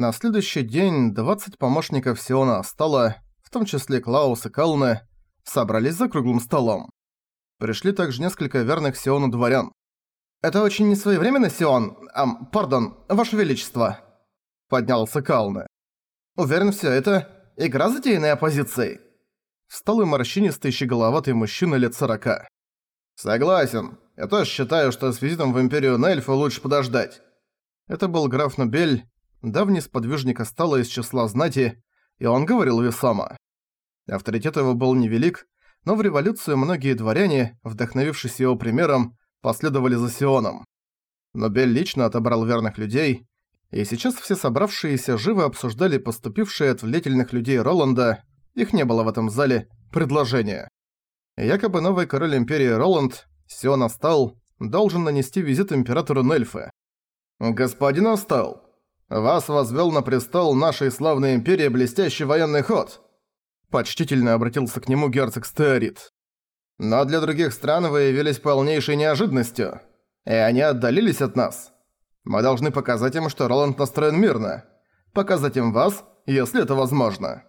На следующий день 20 помощников Сиона Астала, в том числе Клаус и Калны, собрались за круглым столом. Пришли также несколько верных Сиону дворян. «Это очень несвоевременно, Сион... Ам, пардон, Ваше Величество!» Поднялся Калны. «Уверен, всё это игра затеянной оппозицией?» Встал и морщинистый щеголоватый мужчина лет сорока. «Согласен. Я тоже считаю, что с визитом в Империю Нельфа лучше подождать». Это был граф Нубель, давний сподвижник Астала из числа знати, и он говорил весомо. Авторитет его был невелик, но в революцию многие дворяне, вдохновившись его примером, последовали за Сионом. Нобель лично отобрал верных людей, и сейчас все собравшиеся живо обсуждали поступившие от влиятельных людей Роланда, их не было в этом зале, предложение. Якобы новый король Империи Роланд, Сион Астал, должен нанести визит императору Нельфы. «Господин Астал, вас возвел на престол нашей славной империи блестящий военный ход!» Почтительно обратился к нему герцог Стеорит. «Но для других стран вы явились полнейшей неожиданностью, и они отдалились от нас. Мы должны показать им, что Роланд настроен мирно. Показать им вас, если это возможно.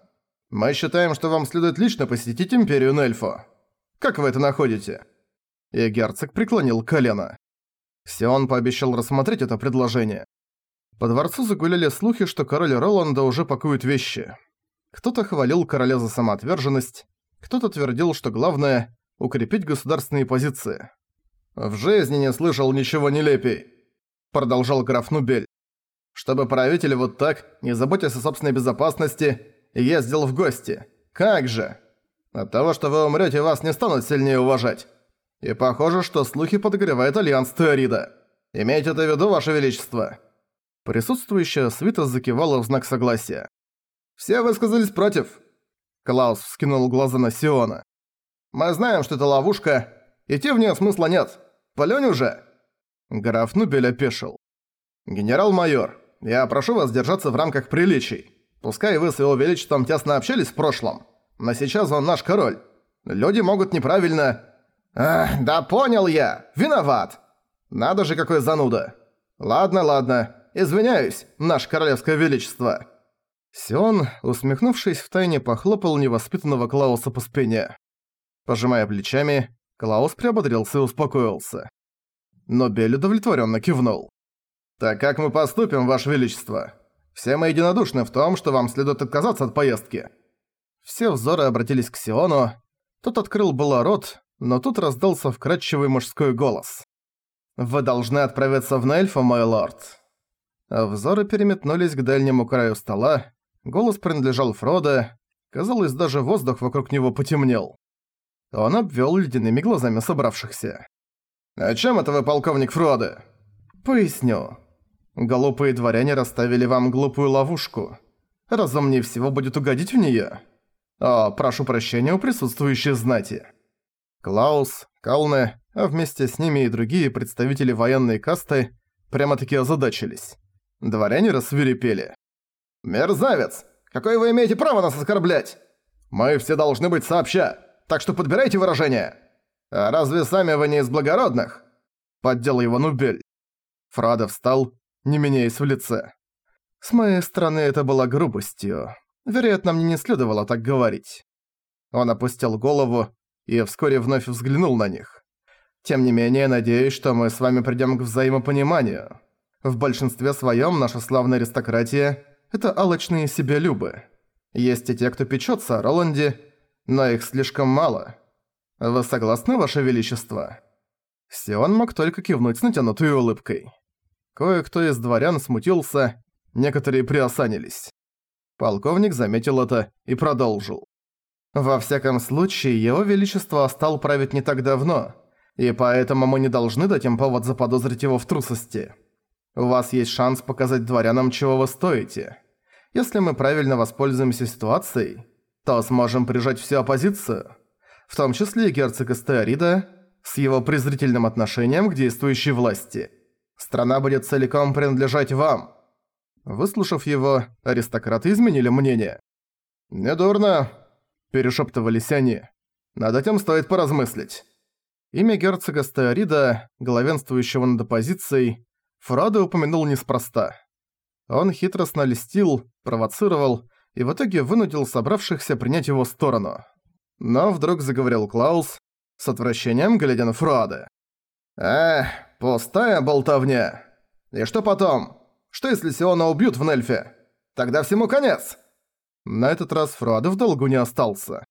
Мы считаем, что вам следует лично посетить Империю Нельфо. Как вы это находите?» И герцог преклонил колено. Сион пообещал рассмотреть это предложение. По дворцу загуляли слухи, что король Роланда уже пакует вещи. Кто-то хвалил короля за самоотверженность, кто-то твердил, что главное – укрепить государственные позиции. «В жизни не слышал ничего нелепей», – продолжал граф Нубель. «Чтобы правитель вот так, не заботясь о собственной безопасности, ездил в гости. Как же? От того, что вы умрете, вас не станут сильнее уважать. И похоже, что слухи подогревают альянс Теорида. Имейте это в виду, ваше величество». Присутствующая свита закивала в знак согласия. «Все высказались против». Клаус вскинул глаза на Сиона. «Мы знаем, что это ловушка. Идти в нее смысла нет. Полёнь уже!» Граф Нубель опешил. «Генерал-майор, я прошу вас держаться в рамках приличий. Пускай вы с его величеством тесно общались в прошлом, но сейчас он наш король. Люди могут неправильно...» «Ах, да понял я! Виноват! Надо же, какой зануда! Ладно, ладно, Извиняюсь, наше королевское величество». Сион, усмехнувшись, втайне похлопал невоспитанного Клауса по спине. Пожимая плечами, Клаус приободрился и успокоился. Но Бель удовлетворенно кивнул. «Так как мы поступим, Ваше Величество? Все мы единодушны в том, что вам следует отказаться от поездки». Все взоры обратились к Сиону. Тот открыл было рот, но тут раздался вкрадчивый мужской голос. «Вы должны отправиться в Нельфа, мой лорд. А взоры переметнулись к дальнему краю стола, голос принадлежал Фродо, казалось, даже воздух вокруг него потемнел. Он обвёл ледяными глазами собравшихся. «О чем это вы, полковник Фродо?» «Поясню. Глупые дворяне расставили вам глупую ловушку. Разумнее всего будет угодить в неё. О, прошу прощения у присутствующей знати». Клаус, Калне, а вместе с ними и другие представители военной касты прямо-таки озадачились. Дворяне рассверепели. «Мерзавец! Какое вы имеете право нас оскорблять? Мы все должны быть сообща, так что подбирайте выражения. А разве сами вы не из благородных?» Поддел его Нубель. Фрада встал, не меняясь в лице. С моей стороны это было грубостью. Вероятно, мне не следовало так говорить. Он опустил голову и вскоре вновь взглянул на них. Тем не менее, надеюсь, что мы с вами придём к взаимопониманию. В большинстве своем наша славная аристократия – это алчные себялюбы. Есть и те, кто печется о Роланде, но их слишком мало. Вы согласны, Ваше Величество?» Сион мог только кивнуть с натянутой улыбкой. Кое-кто из дворян смутился, некоторые приосанились. Полковник заметил это и продолжил. «Во всяком случае, его величество стал править не так давно, и поэтому мы не должны дать им повод заподозрить его в трусости». У вас есть шанс показать дворянам, чего вы стоите. Если мы правильно воспользуемся ситуацией, то сможем прижать всю оппозицию, в том числе и герцога Стеорида, с его презрительным отношением к действующей власти. Страна будет целиком принадлежать вам». Выслушав его, аристократы изменили мнение. «Недурно», – перешептывались они. «Над этим стоит поразмыслить». Имя герцога Стеорида, главенствующего над оппозицией, Фродо упомянул неспроста. Он хитростно льстил, провоцировал и в итоге вынудил собравшихся принять его сторону. Но вдруг заговорил Клаус, с отвращением глядя на Фруаде. «Эх, пустая болтовня. И что потом? Что если Сиона убьют в Нельфе? Тогда всему конец!» На этот раз Фруаде в долгу не остался.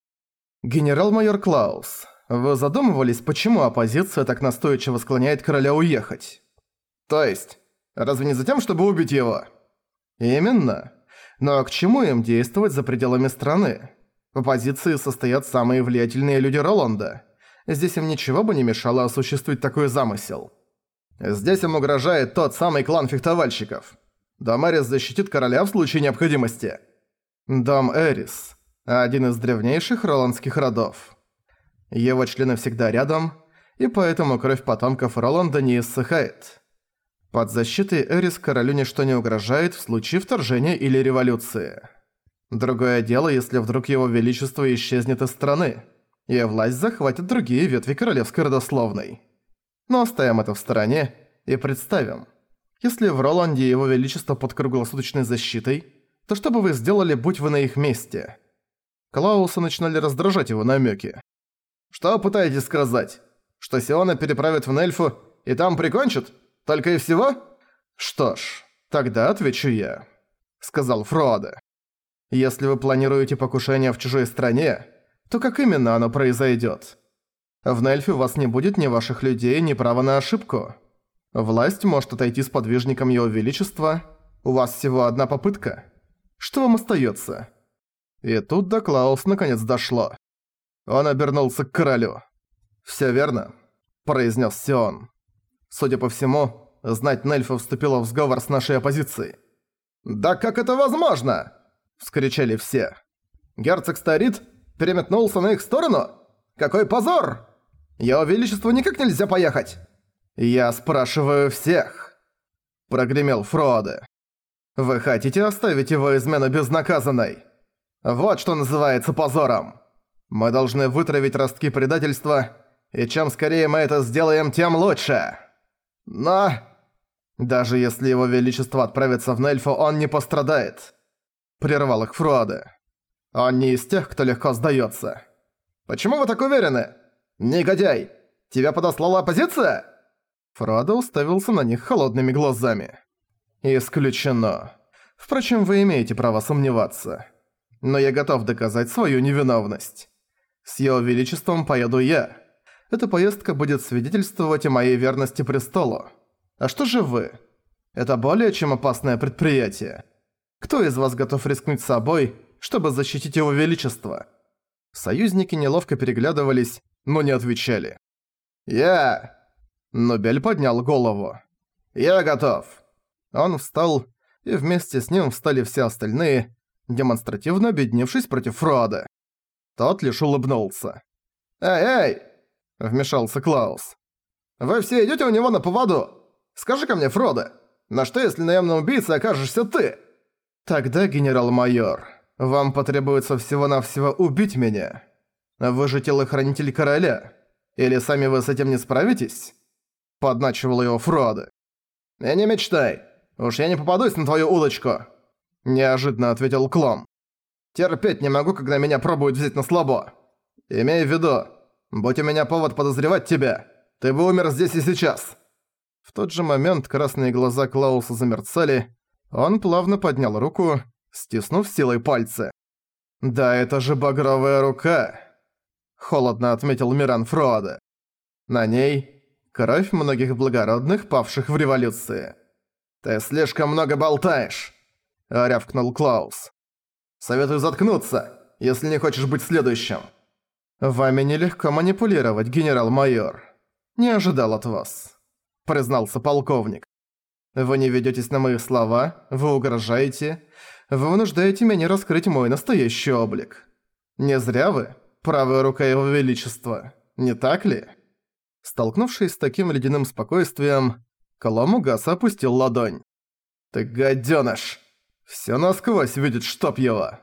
«Генерал-майор Клаус, вы задумывались, почему оппозиция так настойчиво склоняет короля уехать?» «То есть, разве не за тем, чтобы убить его?» «Именно. Но к чему им действовать за пределами страны? В оппозиции состоят самые влиятельные люди Роланда. Здесь им ничего бы не мешало осуществить такой замысел. Здесь им угрожает тот самый клан фехтовальщиков. Дом защитит короля в случае необходимости. Дом Эрис – один из древнейших роландских родов. Его члены всегда рядом, и поэтому кровь потомков Роланда не иссыхает. Под защитой Эрис королю ничто не угрожает в случае вторжения или революции. Другое дело, если вдруг его величество исчезнет из страны, и власть захватит другие ветви королевской родословной. Но оставим это в стороне и представим. Если в Роланде его величество под круглосуточной защитой, то что бы вы сделали, будь вы на их месте? Клауса начинали раздражать его намеки. «Что пытаетесь сказать? Что Сиона переправит в Нельфу и там прикончит?» Только и всего? Что ж, тогда отвечу я, сказал Фродо. Если вы планируете покушение в чужой стране, то как именно оно произойдет? В Нельфе у вас не будет ни ваших людей, ни права на ошибку. Власть может отойти с подвижником Его Величества. У вас всего одна попытка. Что вам остается? И тут до Клаус наконец дошло. Он обернулся к королю. «Всё верно», – произнес Сион. Судя по всему, знать Нельфа вступила в сговор с нашей оппозицией. «Да как это возможно?» – вскричали все. «Герцог Старит переметнулся на их сторону? Какой позор! Его Величеству никак нельзя поехать!» «Я спрашиваю всех!» – прогремел Фроде. «Вы хотите оставить его измену безнаказанной? Вот что называется позором! Мы должны вытравить ростки предательства, и чем скорее мы это сделаем, тем лучше!» Но... Даже если его величество отправится в Нельфу, он не пострадает. Прервал их Фруаде. Он не из тех, кто легко сдается. Почему вы так уверены? Негодяй! Тебя подослала оппозиция? Фруаде уставился на них холодными глазами. Исключено. Впрочем, вы имеете право сомневаться. Но я готов доказать свою невиновность. С его величеством поеду я. Эта поездка будет свидетельствовать о моей верности престолу. А что же вы? Это более чем опасное предприятие. Кто из вас готов рискнуть собой, чтобы защитить его величество?» Союзники неловко переглядывались, но не отвечали. «Я...» Нобель поднял голову. «Я готов». Он встал, и вместе с ним встали все остальные, демонстративно объединившись против Фрода. Тот лишь улыбнулся. «Эй, эй, – вмешался Клаус. «Вы все идете у него на поводу? Скажи-ка мне, Фродо, на что если наемным убийцей окажешься ты?» «Тогда, генерал-майор, вам потребуется всего-навсего убить меня. Вы же телохранитель короля. Или сами вы с этим не справитесь?» Подначивал его Фродо. «И не мечтай. Уж я не попадусь на твою удочку!» Неожиданно ответил Клом. «Терпеть не могу, когда меня пробуют взять на слабо. Имей в виду, Будь у меня повод подозревать тебя, ты бы умер здесь и сейчас». В тот же момент красные глаза Клауса замерцали, он плавно поднял руку, стиснув силой пальцы. «Да это же багровая рука!» Холодно отметил Миран Фроаде. На ней кровь многих благородных, павших в революции. «Ты слишком много болтаешь!» – рявкнул Клаус. «Советую заткнуться, если не хочешь быть следующим!» «Вами нелегко манипулировать, генерал-майор. Не ожидал от вас», — признался полковник. «Вы не ведётесь на мои слова, вы угрожаете, вы вынуждаете меня раскрыть мой настоящий облик. Не зря вы, правая рука его величества, не так ли?» Столкнувшись с таким ледяным спокойствием, Колому Гаса опустил ладонь. «Ты гадёныш! Всё насквозь видит, чтоб его!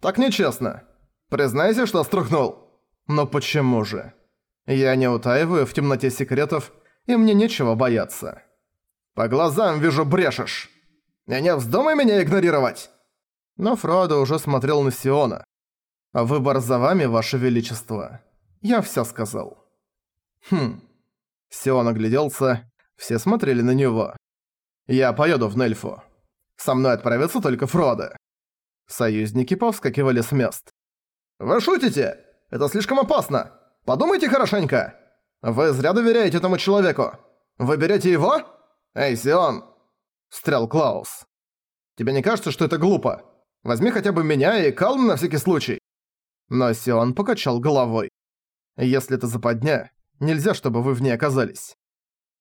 Так нечестно! Признайся, что струхнул!» Но почему же? Я не утаиваю в темноте секретов, и мне нечего бояться. По глазам вижу брешешь. И не вздумай меня игнорировать!» Но Фродо уже смотрел на Сиона. «Выбор за вами, ваше величество. Я всё сказал». «Хм». Сион огляделся, все смотрели на него. «Я поеду в Нельфу. Со мной отправится только Фродо». Союзники повскакивали с мест. «Вы шутите? Это слишком опасно! Подумайте хорошенько! Вы зря доверяете этому человеку! Вы берете его? Эй, Сион!» Встрял Клаус. «Тебе не кажется, что это глупо? Возьми хотя бы меня и Калм на всякий случай!» Но Сион покачал головой. «Если это западня, нельзя, чтобы вы в ней оказались.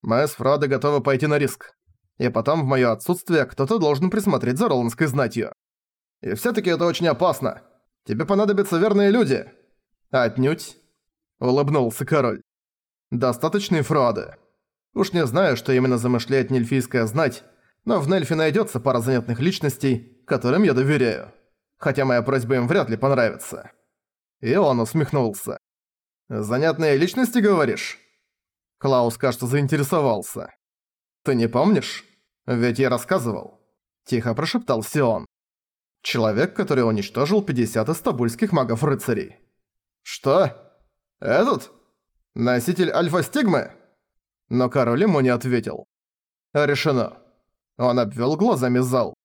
Мы с Фродо готовы пойти на риск. И потом, в моё отсутствие, кто-то должен присмотреть за Роландской знатью. И всё-таки это очень опасно. Тебе понадобятся верные люди». «Отнюдь», — улыбнулся король. «Достаточный Фродо. Уж не знаю, что именно замышляет нельфийская знать, но в Нельфе найдется пара занятных личностей, которым я доверяю. Хотя моя просьба им вряд ли понравится». И он усмехнулся. «Занятные личности, говоришь?» Клаус, кажется, заинтересовался. «Ты не помнишь? Ведь я рассказывал». Тихо прошептал Сион. Человек, который уничтожил 50 истабульских магов-рыцарей. «Что? Этот? Носитель альфа-стигмы?» Но король ему не ответил. «Решено». Он обвел глазами зал.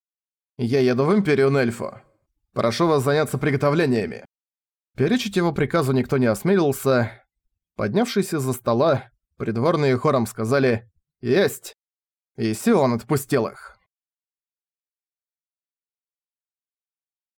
«Я еду в Империю Нельфу. Прошу вас заняться приготовлениями». Перечить его приказу никто не осмелился. Поднявшись из-за стола, придворные хором сказали «Есть!» И Сион отпустил их.